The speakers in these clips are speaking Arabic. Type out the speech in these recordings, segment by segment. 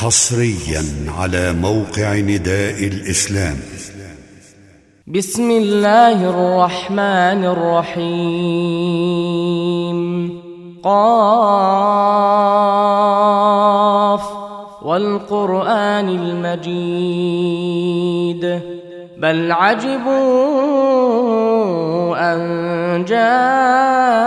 حصريا على موقع نداء الإسلام. بسم الله الرحمن الرحيم. قاف. والقرآن المجيد. بل عجبوا أن جاءهم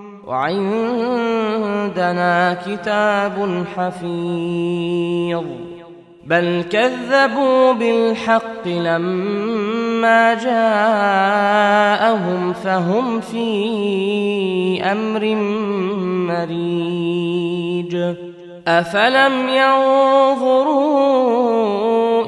وعندنا كتاب حفيظ. بل كذبوا بالحق لما جاءهم فهم في أمر مريج. أفلم ينظروا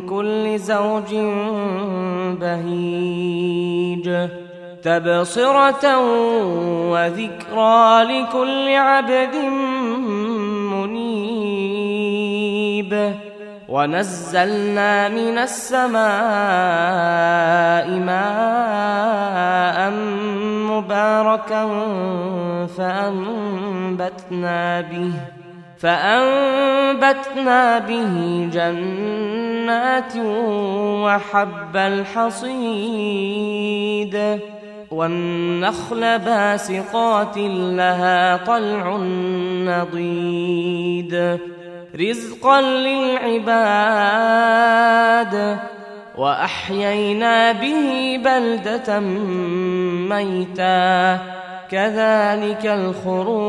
كل زوج بهيج تبصرة وذكرى لكل عبد منيب ونزلنا من السماء ماء مباركا فأنبتنا به فأنبتنا به جنات وحب الحصيد والنخل باسقات لها طلع نضيد. رزقا للعباد وأحيينا به بلدة ميتا. كذلك الخروج.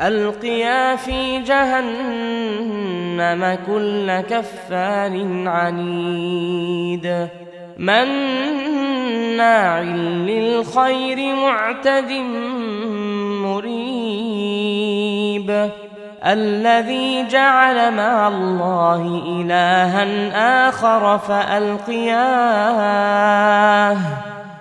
ألقيا في جهنم كل كفار عنيد. مناع للخير معتد مريب. الذي جعل مع الله إلها آخر فألقياه.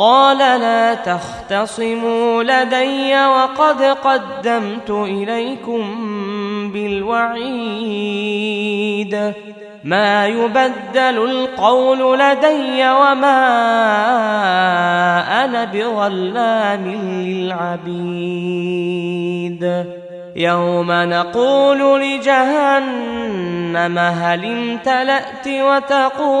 قال لا تختصموا لدي وقد قدمت إليكم بالوعيد. ما يبدل القول لدي وما أنا بظلام للعبيد. يوم نقول لجهنم هل امتلأت وتقول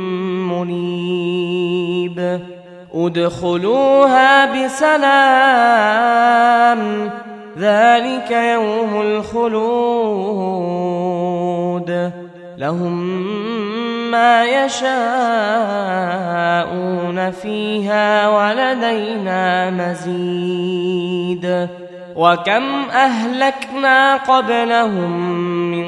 منيب ادخلوها بسلام. ذلك يوم الخلود. لهم ما يشاءون فيها ولدينا مزيد. وكم أهلكنا قبلهم من